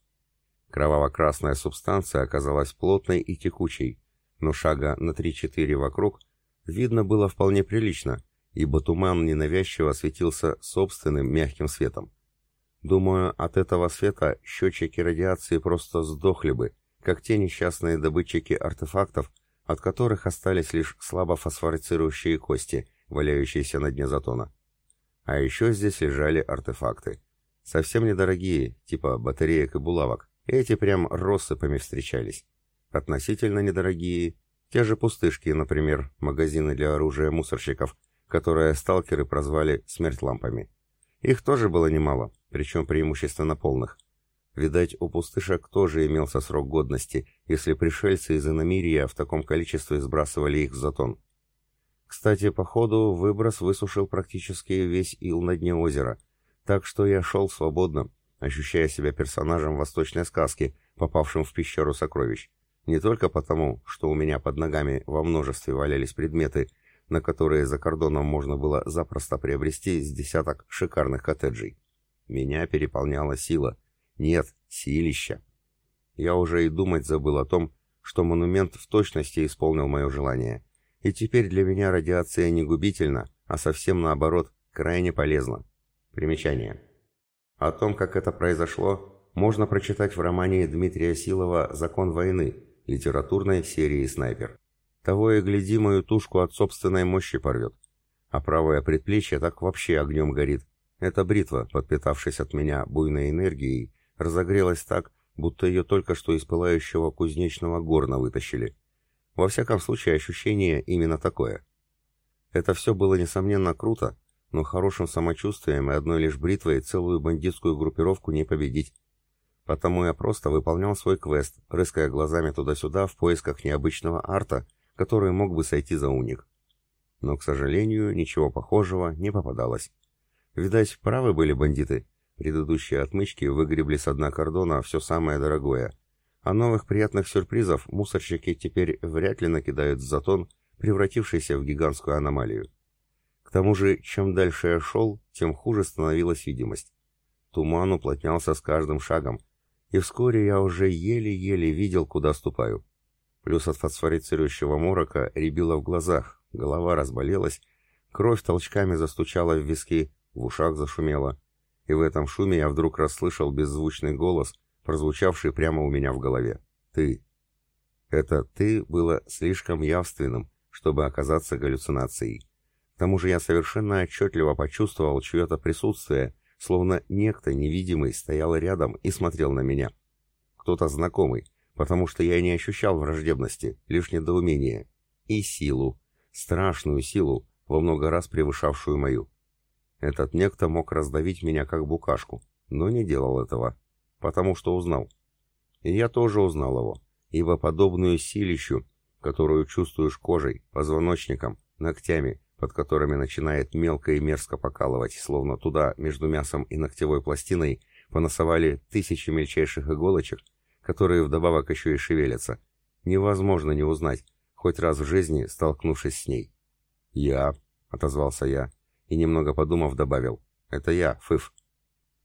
Кроваво-красная субстанция оказалась плотной и текучей, но шага на 3-4 вокруг видно было вполне прилично, ибо туман ненавязчиво светился собственным мягким светом. Думаю, от этого света счетчики радиации просто сдохли бы, как те несчастные добытчики артефактов, от которых остались лишь слабо фосфорицирующие кости, валяющиеся на дне затона. А еще здесь лежали артефакты. Совсем недорогие, типа батареек и булавок. Эти прям россыпами встречались. Относительно недорогие, те же пустышки, например, магазины для оружия мусорщиков, которые сталкеры прозвали «смерть лампами». Их тоже было немало, причем преимущественно полных. Видать, у пустышек тоже имелся срок годности, если пришельцы из иномирия в таком количестве сбрасывали их в затон. Кстати, по ходу выброс высушил практически весь ил на дне озера, так что я шел свободно, ощущая себя персонажем восточной сказки, попавшим в пещеру сокровищ. Не только потому, что у меня под ногами во множестве валялись предметы, на которые за кордоном можно было запросто приобрести с десяток шикарных коттеджей. Меня переполняла сила. Нет, силища. Я уже и думать забыл о том, что монумент в точности исполнил мое желание. И теперь для меня радиация не губительна, а совсем наоборот, крайне полезна. Примечание. О том, как это произошло, можно прочитать в романе Дмитрия Силова «Закон войны» литературной серии «Снайпер». Того и гляди, мою тушку от собственной мощи порвет. А правое предплечье так вообще огнем горит. Эта бритва, подпитавшись от меня буйной энергией, разогрелась так, будто ее только что из пылающего кузнечного горна вытащили. Во всяком случае, ощущение именно такое. Это все было, несомненно, круто, но хорошим самочувствием и одной лишь бритвой целую бандитскую группировку не победить. Потому я просто выполнял свой квест, рыская глазами туда-сюда в поисках необычного арта, который мог бы сойти за уник. Но, к сожалению, ничего похожего не попадалось. Видать, правы были бандиты. Предыдущие отмычки выгребли с дна кордона все самое дорогое, а новых приятных сюрпризов мусорщики теперь вряд ли накидают в затон, превратившийся в гигантскую аномалию. К тому же, чем дальше я шел, тем хуже становилась видимость. Туман уплотнялся с каждым шагом, и вскоре я уже еле-еле видел, куда ступаю. Плюс от фосфорицирующего морока рябило в глазах, голова разболелась, кровь толчками застучала в виски, в ушах зашумело. И в этом шуме я вдруг расслышал беззвучный голос, прозвучавший прямо у меня в голове. «Ты». Это «ты» было слишком явственным, чтобы оказаться галлюцинацией. К тому же я совершенно отчетливо почувствовал чье-то присутствие, словно некто невидимый стоял рядом и смотрел на меня. Кто-то знакомый, потому что я не ощущал враждебности, лишь недоумение. И силу, страшную силу, во много раз превышавшую мою. Этот некто мог раздавить меня как букашку, но не делал этого, потому что узнал. И я тоже узнал его, ибо подобную силищу, которую чувствуешь кожей, позвоночником, ногтями, под которыми начинает мелко и мерзко покалывать, словно туда, между мясом и ногтевой пластиной, понасовали тысячи мельчайших иголочек, которые вдобавок еще и шевелятся. Невозможно не узнать, хоть раз в жизни столкнувшись с ней. «Я», — отозвался я, и, немного подумав, добавил, «это я, Фыф».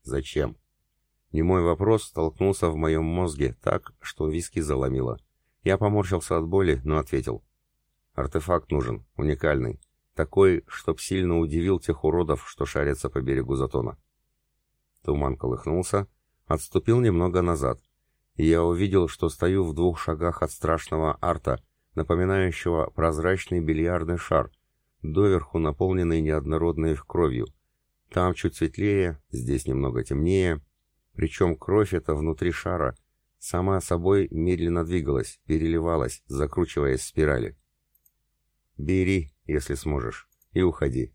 «Зачем?» Немой вопрос столкнулся в моем мозге так, что виски заломило. Я поморщился от боли, но ответил. «Артефакт нужен, уникальный. Такой, чтоб сильно удивил тех уродов, что шарятся по берегу Затона. Туман колыхнулся, отступил немного назад, и я увидел, что стою в двух шагах от страшного арта, напоминающего прозрачный бильярдный шар, доверху наполненный неоднородной кровью. Там чуть светлее, здесь немного темнее, причем кровь эта внутри шара сама собой медленно двигалась, переливалась, закручиваясь в спирали. «Бери», если сможешь, и уходи.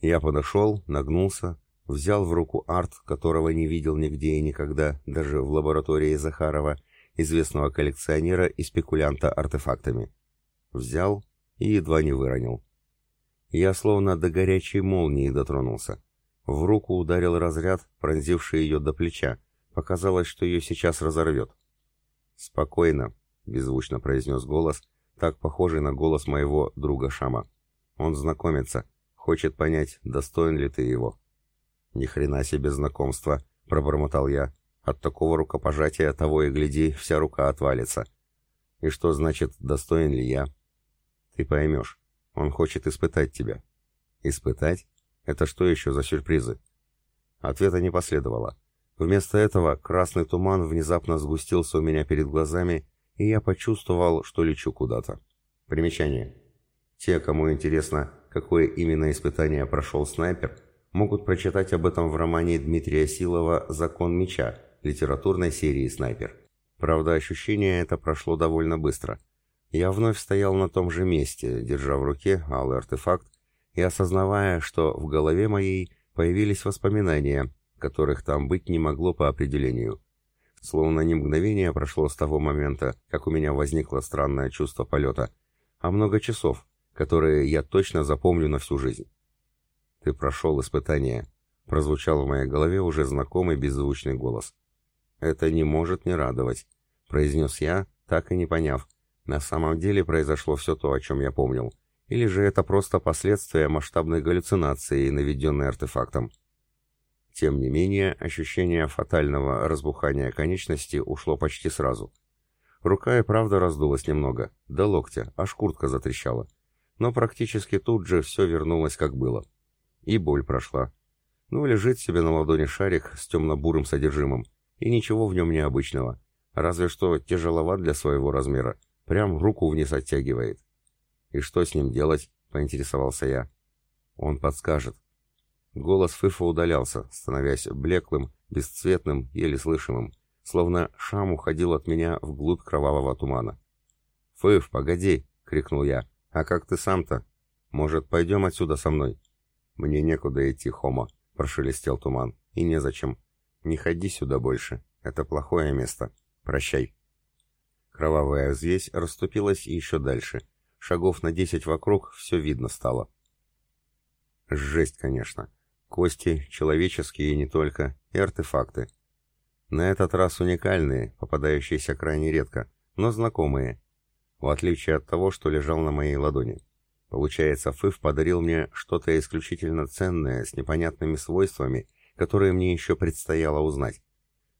Я подошел, нагнулся, взял в руку арт, которого не видел нигде и никогда, даже в лаборатории Захарова, известного коллекционера и спекулянта артефактами. Взял и едва не выронил. Я словно до горячей молнии дотронулся. В руку ударил разряд, пронзивший ее до плеча. Показалось, что ее сейчас разорвет. «Спокойно», — беззвучно произнес голос, так похожий на голос моего друга Шама. Он знакомится, хочет понять, достоин ли ты его. Ни хрена себе знакомство, пробормотал я. От такого рукопожатия того и гляди, вся рука отвалится. И что значит, достоин ли я? Ты поймешь. Он хочет испытать тебя. Испытать? Это что еще за сюрпризы? Ответа не последовало. Вместо этого красный туман внезапно сгустился у меня перед глазами, и я почувствовал, что лечу куда-то. Примечание. Те, кому интересно, какое именно испытание прошел снайпер, могут прочитать об этом в романе Дмитрия Силова «Закон меча» литературной серии «Снайпер». Правда, ощущение это прошло довольно быстро. Я вновь стоял на том же месте, держа в руке алый артефакт и осознавая, что в голове моей появились воспоминания, которых там быть не могло по определению. Словно не мгновение прошло с того момента, как у меня возникло странное чувство полета, а много часов, которые я точно запомню на всю жизнь. «Ты прошел испытание», — прозвучал в моей голове уже знакомый беззвучный голос. «Это не может не радовать», — произнес я, так и не поняв. На самом деле произошло все то, о чем я помнил. Или же это просто последствия масштабной галлюцинации, наведенной артефактом. Тем не менее, ощущение фатального разбухания конечности ушло почти сразу. Рука и правда раздулась немного, до локтя, аж куртка затрещала. Но практически тут же все вернулось как было. И боль прошла. Ну, лежит себе на ладони шарик с темно-бурым содержимым, и ничего в нем необычного. Разве что тяжеловат для своего размера, прям руку вниз оттягивает. «И что с ним делать?» — поинтересовался я. «Он подскажет», Голос Фыфа удалялся, становясь блеклым, бесцветным, еле слышимым, словно шам уходил от меня вглубь кровавого тумана. «Фыф, погоди!» — крикнул я. «А как ты сам-то? Может, пойдем отсюда со мной?» «Мне некуда идти, Хома», — прошелестел туман. «И незачем. Не ходи сюда больше. Это плохое место. Прощай». Кровавая взвесь расступилась еще дальше. Шагов на десять вокруг все видно стало. Жесть, конечно. Кости, человеческие и не только, и артефакты. На этот раз уникальные, попадающиеся крайне редко, но знакомые, в отличие от того, что лежал на моей ладони. Получается, Фыф подарил мне что-то исключительно ценное, с непонятными свойствами, которые мне еще предстояло узнать.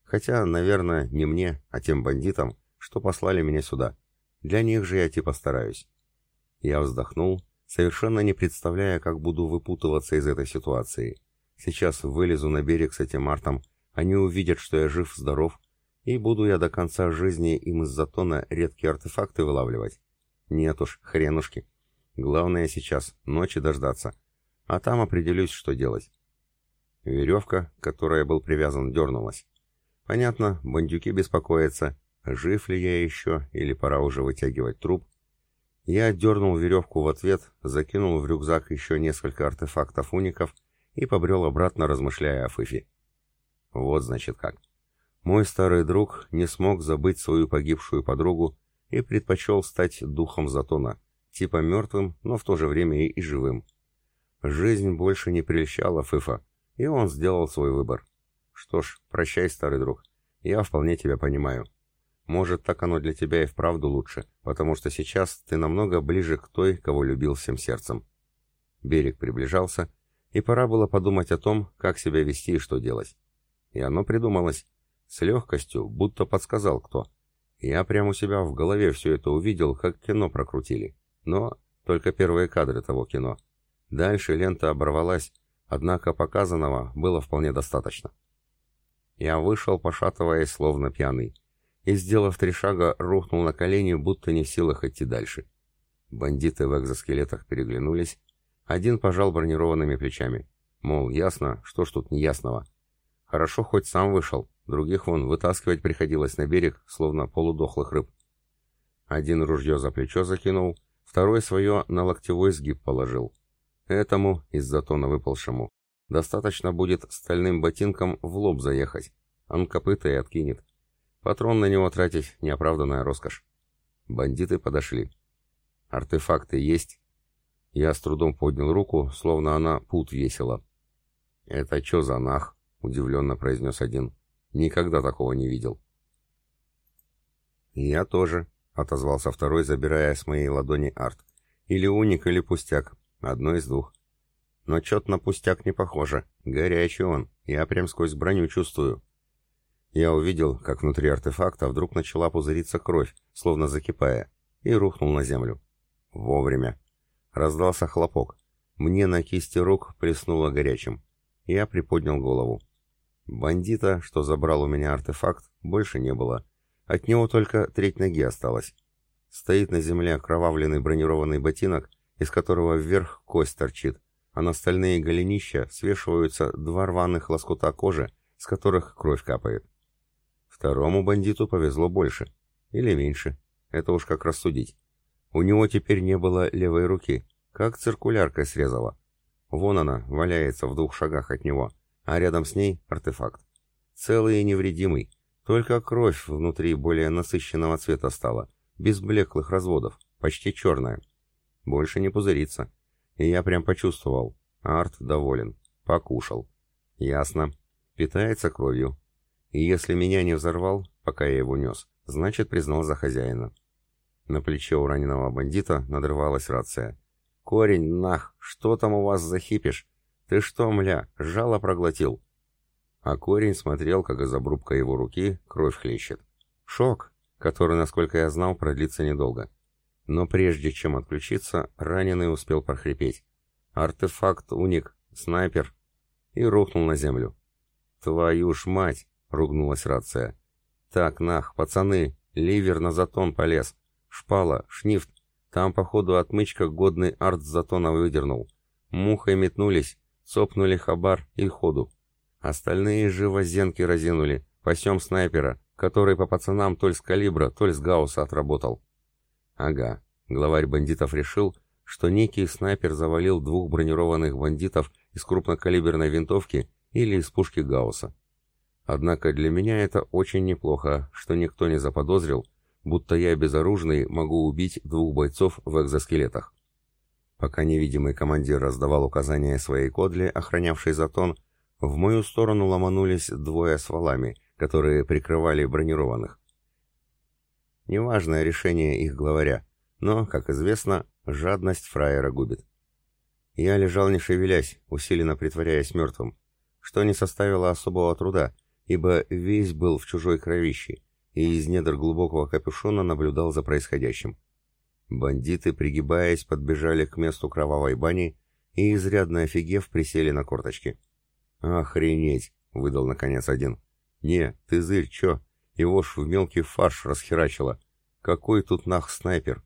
Хотя, наверное, не мне, а тем бандитам, что послали меня сюда. Для них же я типа стараюсь. Я вздохнул совершенно не представляя, как буду выпутываться из этой ситуации. Сейчас вылезу на берег с этим артом, они увидят, что я жив-здоров, и буду я до конца жизни им из затона редкие артефакты вылавливать. Нет уж, хренушки. Главное сейчас ночи дождаться, а там определюсь, что делать. Веревка, к которой я был привязан, дернулась. Понятно, бандюки беспокоятся, жив ли я еще, или пора уже вытягивать труп, я дернул веревку в ответ, закинул в рюкзак еще несколько артефактов уников и побрел обратно, размышляя о Фыфе. Вот значит как. Мой старый друг не смог забыть свою погибшую подругу и предпочел стать духом Затона, типа мертвым, но в то же время и живым. Жизнь больше не прельщала Фыфа, и он сделал свой выбор. Что ж, прощай, старый друг, я вполне тебя понимаю. Может, так оно для тебя и вправду лучше, потому что сейчас ты намного ближе к той, кого любил всем сердцем. Берег приближался, и пора было подумать о том, как себя вести и что делать. И оно придумалось. С легкостью, будто подсказал кто. Я прямо у себя в голове все это увидел, как кино прокрутили. Но только первые кадры того кино. Дальше лента оборвалась, однако показанного было вполне достаточно. Я вышел, пошатываясь, словно пьяный и, сделав три шага, рухнул на колени, будто не в силах идти дальше. Бандиты в экзоскелетах переглянулись. Один пожал бронированными плечами. Мол, ясно, что ж тут неясного. Хорошо хоть сам вышел, других вон вытаскивать приходилось на берег, словно полудохлых рыб. Один ружье за плечо закинул, второй свое на локтевой сгиб положил. Этому, из-за тона выпалшему, достаточно будет стальным ботинком в лоб заехать. Он копыта и откинет. Патрон на него тратить — неоправданная роскошь. Бандиты подошли. Артефакты есть? Я с трудом поднял руку, словно она пут весила. «Это что за нах?» — удивленно произнес один. «Никогда такого не видел». «Я тоже», — отозвался второй, забирая с моей ладони арт. «Или уник, или пустяк. Одно из двух». «Но чё-то на пустяк не похоже. Горячий он. Я прям сквозь броню чувствую. Я увидел, как внутри артефакта вдруг начала пузыриться кровь, словно закипая, и рухнул на землю. Вовремя. Раздался хлопок. Мне на кисти рук плеснуло горячим. Я приподнял голову. Бандита, что забрал у меня артефакт, больше не было. От него только треть ноги осталась. Стоит на земле окровавленный бронированный ботинок, из которого вверх кость торчит, а на стальные голенища свешиваются два рваных лоскута кожи, с которых кровь капает. Второму бандиту повезло больше. Или меньше. Это уж как рассудить. У него теперь не было левой руки, как циркуляркой срезала. Вон она, валяется в двух шагах от него, а рядом с ней артефакт. Целый и невредимый, только кровь внутри более насыщенного цвета стала, без блеклых разводов, почти черная. Больше не пузырится. И я прям почувствовал. Арт доволен. Покушал. Ясно. Питается кровью. И если меня не взорвал, пока я его нес, значит признал за хозяина. На плече у раненого бандита надрывалась рация. «Корень, нах, что там у вас за хипиш? Ты что, мля, жало проглотил?» А корень смотрел, как из обрубка его руки кровь хлещет. Шок, который, насколько я знал, продлится недолго. Но прежде чем отключиться, раненый успел прохрипеть. «Артефакт, уник, снайпер!» и рухнул на землю. «Твою ж мать!» — ругнулась рация. «Так, нах, пацаны, ливер на затон полез. Шпала, шнифт. Там, походу, отмычка годный арт с затона выдернул. Мухой метнулись, цопнули хабар и ходу. Остальные живо зенки разинули. Пасем снайпера, который по пацанам то ли с калибра, то ли с гаусса отработал. Ага, главарь бандитов решил, что некий снайпер завалил двух бронированных бандитов из крупнокалиберной винтовки или из пушки гаусса. Однако для меня это очень неплохо, что никто не заподозрил, будто я безоружный могу убить двух бойцов в экзоскелетах. Пока невидимый командир раздавал указания своей кодле, охранявшей затон, в мою сторону ломанулись двое с валами, которые прикрывали бронированных. Неважное решение их главаря, но, как известно, жадность фраера губит. Я лежал не шевелясь, усиленно притворяясь мертвым, что не составило особого труда, ибо весь был в чужой кровище, и из недр глубокого капюшона наблюдал за происходящим. Бандиты, пригибаясь, подбежали к месту кровавой бани и, изрядно офигев, присели на корточки. «Охренеть!» — выдал наконец один. «Не, ты зырь, чё? Его ж в мелкий фарш расхерачило. Какой тут нах снайпер?»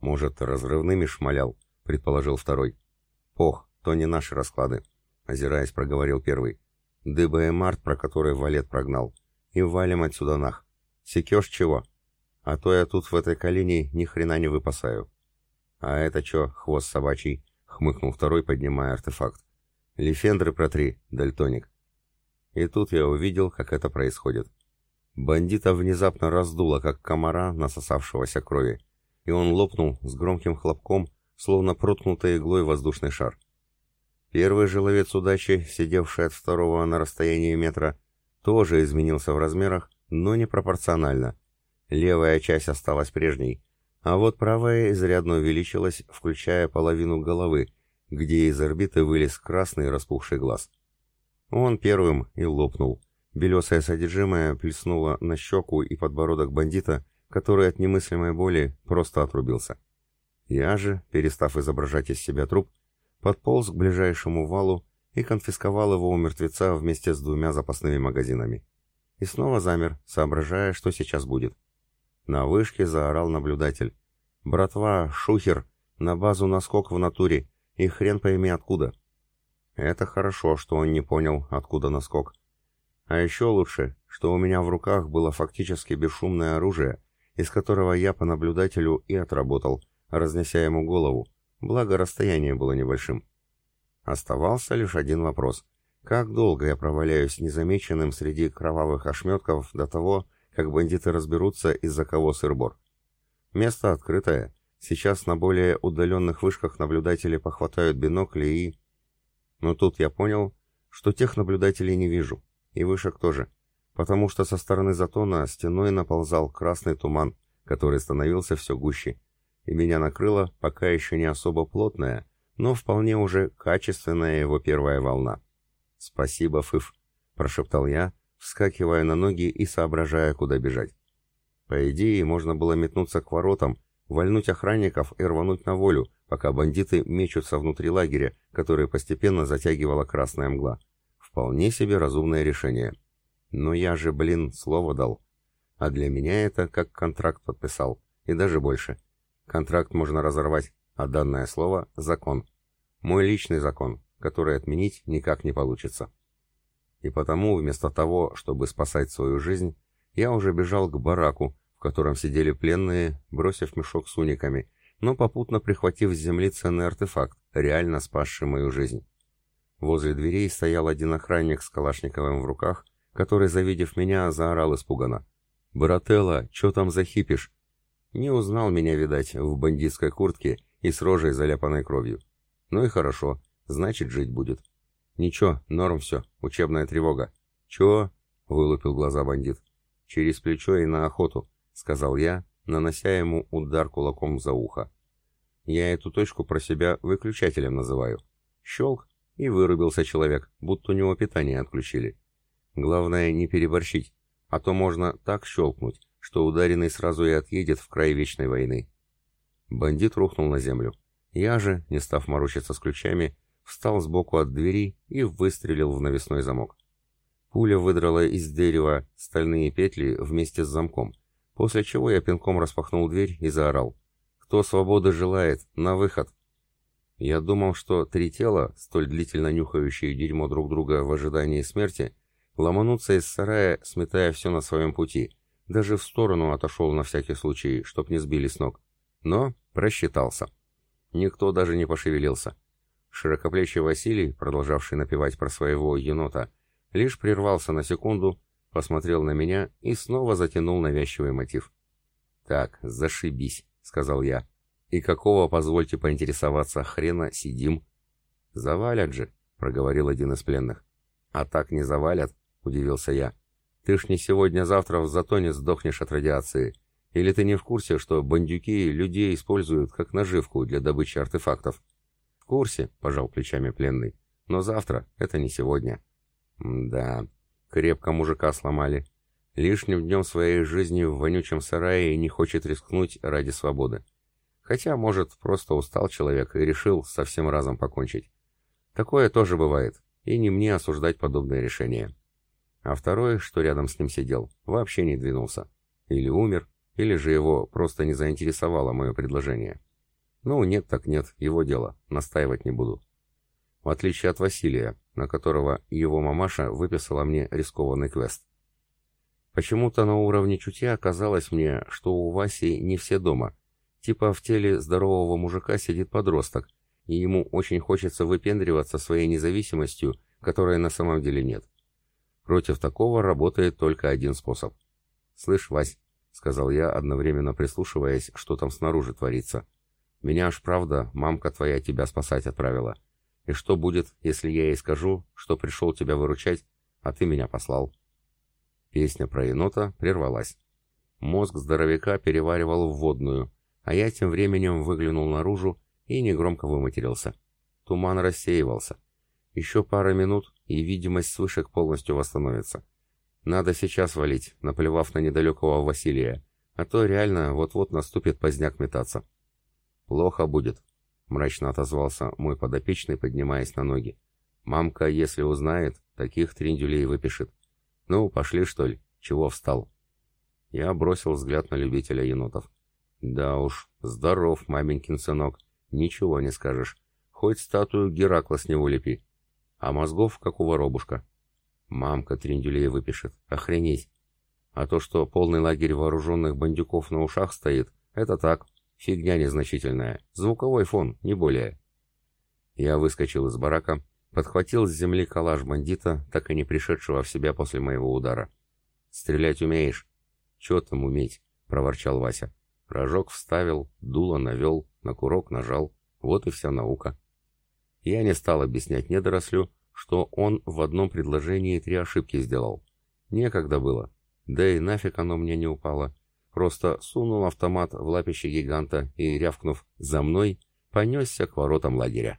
«Может, разрывными шмалял?» — предположил второй. «Пох, то не наши расклады», — озираясь, проговорил первый. ДБМ арт, про который Валет прогнал. И валим отсюда нах. Секешь чего? А то я тут в этой колени ни хрена не выпасаю. А это чё, хвост собачий? Хмыкнул второй, поднимая артефакт. Лефендры протри, дальтоник. И тут я увидел, как это происходит. Бандита внезапно раздуло, как комара, насосавшегося крови, и он лопнул с громким хлопком, словно проткнутый иглой воздушный шар. Первый же ловец удачи, сидевший от второго на расстоянии метра, тоже изменился в размерах, но не пропорционально. Левая часть осталась прежней, а вот правая изрядно увеличилась, включая половину головы, где из орбиты вылез красный распухший глаз. Он первым и лопнул. Белесое содержимое плеснуло на щеку и подбородок бандита, который от немыслимой боли просто отрубился. Я же, перестав изображать из себя труп, подполз к ближайшему валу и конфисковал его у мертвеца вместе с двумя запасными магазинами. И снова замер, соображая, что сейчас будет. На вышке заорал наблюдатель. «Братва, шухер, на базу наскок в натуре, и хрен пойми откуда». Это хорошо, что он не понял, откуда наскок. А еще лучше, что у меня в руках было фактически бесшумное оружие, из которого я по наблюдателю и отработал, разнеся ему голову, благо расстояние было небольшим. Оставался лишь один вопрос. Как долго я проваляюсь незамеченным среди кровавых ошметков до того, как бандиты разберутся, из-за кого сыр-бор? Место открытое. Сейчас на более удаленных вышках наблюдатели похватают бинокли и... Но тут я понял, что тех наблюдателей не вижу. И вышек тоже. Потому что со стороны затона стеной наползал красный туман, который становился все гуще и меня накрыла пока еще не особо плотная, но вполне уже качественная его первая волна. «Спасибо, Фыф», — прошептал я, вскакивая на ноги и соображая, куда бежать. По идее, можно было метнуться к воротам, вальнуть охранников и рвануть на волю, пока бандиты мечутся внутри лагеря, который постепенно затягивала красная мгла. Вполне себе разумное решение. Но я же, блин, слово дал. А для меня это как контракт подписал, и даже больше. Контракт можно разорвать, а данное слово — закон. Мой личный закон, который отменить никак не получится. И потому, вместо того, чтобы спасать свою жизнь, я уже бежал к бараку, в котором сидели пленные, бросив мешок с униками, но попутно прихватив с земли ценный артефакт, реально спасший мою жизнь. Возле дверей стоял один охранник с Калашниковым в руках, который, завидев меня, заорал испуганно. «Брателло, чё там за хипиш?» Не узнал меня, видать, в бандитской куртке и с рожей, заляпанной кровью. Ну и хорошо, значит, жить будет. Ничего, норм все, учебная тревога. Чего? Вылупил глаза бандит. Через плечо и на охоту, сказал я, нанося ему удар кулаком за ухо. Я эту точку про себя выключателем называю. Щелк, и вырубился человек, будто у него питание отключили. Главное не переборщить, а то можно так щелкнуть, что ударенный сразу и отъедет в край вечной войны. Бандит рухнул на землю. Я же, не став морочиться с ключами, встал сбоку от двери и выстрелил в навесной замок. Пуля выдрала из дерева стальные петли вместе с замком, после чего я пинком распахнул дверь и заорал. «Кто свободы желает, на выход!» Я думал, что три тела, столь длительно нюхающие дерьмо друг друга в ожидании смерти, ломанутся из сарая, сметая все на своем пути. Даже в сторону отошел на всякий случай, чтоб не сбили с ног. Но просчитался. Никто даже не пошевелился. Широкоплечий Василий, продолжавший напевать про своего енота, лишь прервался на секунду, посмотрел на меня и снова затянул навязчивый мотив. «Так, зашибись», — сказал я. «И какого, позвольте поинтересоваться, хрена сидим?» «Завалят же», — проговорил один из пленных. «А так не завалят», — удивился я. «Ты ж не сегодня-завтра в затоне сдохнешь от радиации. Или ты не в курсе, что бандюки людей используют как наживку для добычи артефактов?» «В курсе», — пожал плечами пленный. «Но завтра, это не сегодня». «Да, крепко мужика сломали. Лишним днем своей жизни в вонючем сарае не хочет рискнуть ради свободы. Хотя, может, просто устал человек и решил совсем разом покончить. Такое тоже бывает, и не мне осуждать подобное решение. А второй, что рядом с ним сидел, вообще не двинулся. Или умер, или же его просто не заинтересовало мое предложение. Ну, нет так нет, его дело, настаивать не буду. В отличие от Василия, на которого его мамаша выписала мне рискованный квест. Почему-то на уровне чутья казалось мне, что у Васи не все дома. Типа в теле здорового мужика сидит подросток, и ему очень хочется выпендриваться своей независимостью, которой на самом деле нет. Против такого работает только один способ. «Слышь, Вась», — сказал я, одновременно прислушиваясь, что там снаружи творится, — «меня аж правда мамка твоя тебя спасать отправила. И что будет, если я ей скажу, что пришел тебя выручать, а ты меня послал?» Песня про енота прервалась. Мозг здоровяка переваривал в водную, а я тем временем выглянул наружу и негромко выматерился. Туман рассеивался. Еще пара минут, и видимость с полностью восстановится. Надо сейчас валить, наплевав на недалекого Василия, а то реально вот-вот наступит поздняк метаться. «Плохо будет», — мрачно отозвался мой подопечный, поднимаясь на ноги. «Мамка, если узнает, таких трендюлей выпишет. Ну, пошли, что ли? Чего встал?» Я бросил взгляд на любителя енотов. «Да уж, здоров, маменькин сынок, ничего не скажешь. Хоть статую Геракла с него лепи а мозгов, как у воробушка. Мамка трендюлей выпишет. Охренеть. А то, что полный лагерь вооруженных бандюков на ушах стоит, это так, фигня незначительная. Звуковой фон, не более. Я выскочил из барака, подхватил с земли калаш бандита, так и не пришедшего в себя после моего удара. «Стрелять умеешь?» «Чё там уметь?» — проворчал Вася. Рожок вставил, дуло навел, на курок нажал. Вот и вся наука. Я не стал объяснять недорослю, что он в одном предложении три ошибки сделал. Некогда было. Да и нафиг оно мне не упало. Просто сунул автомат в лапище гиганта и, рявкнув «за мной», понесся к воротам лагеря.